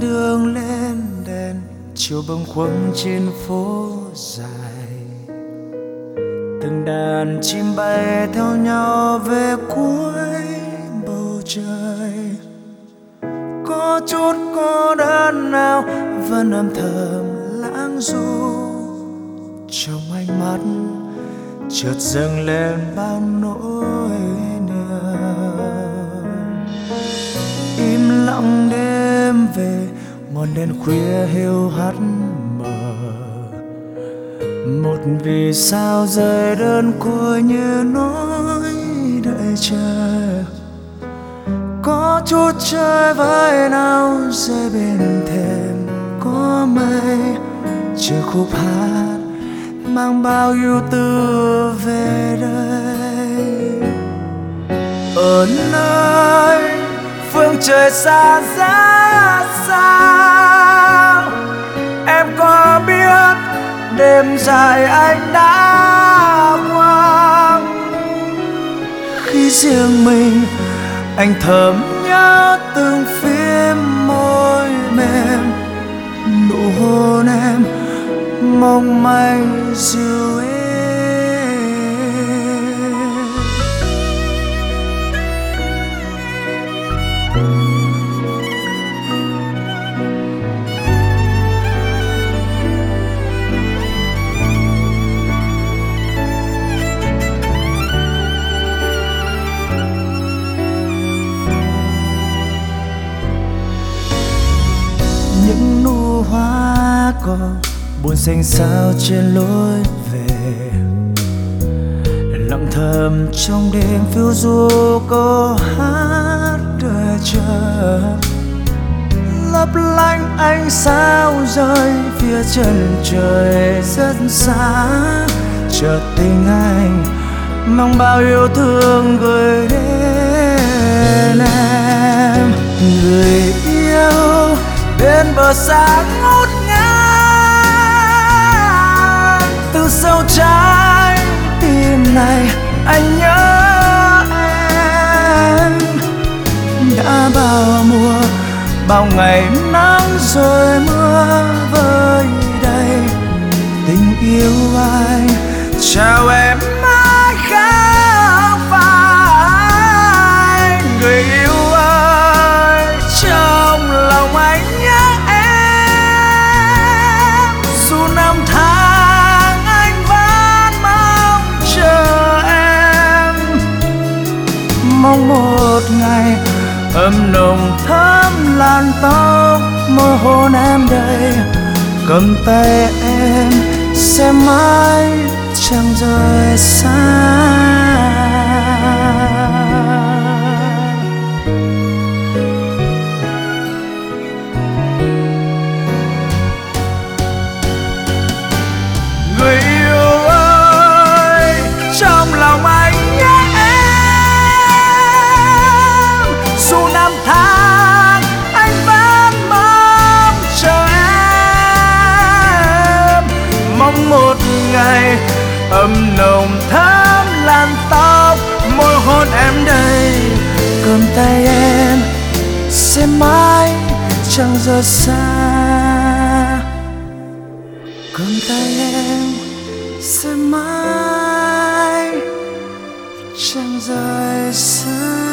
đường lên đèn chiều bâng khuâng trên phố dài. Từng đàn chim bay theo nhau về cuối bầu trời. Có chút cô đơn nào, vẫn âm thầm lãng du. Trong ánh mắt chợt dâng lên bao nỗi về ngọn đèn khuya hiu hắt mờ một vì sao rơi đơn côi như nói đợi chờ. Có chút chơi với nào rơi bên thềm có mây. Chưa khúc hát mang bao yêu tư về đây. Ở nơi phương trời xa giá sao? Em có biết đêm dài anh đã qua khi riêng mình, anh thầm nhớ từng phim môi mềm. Nụ hôn em mong manh dịu buồn xanh sao trên lối về. Lặng thầm trong đêm phiêu du có hát đợi chờ lấp lánh ánh sao rơi phía chân trời rất xa. Chợt tình anh mong bao yêu thương gửi đến em. Người yêu bên bờ xa nay anh nhớ em. Đã bao mùa, bao ngày nắng rồi mưa vơi đầy. Tình yêu ai chẳng ấm nồng thơm lan tóc mơ hôn em đây. Cầm tay em sẽ mãi chẳng rời xa. Người yêu mong một ngày, ấm nồng thơm lan tóc, môi hôn em đây. Cầm tay em, sẽ mãi chẳng rời xa. Cầm tay em, sẽ mãi chẳng rời xa.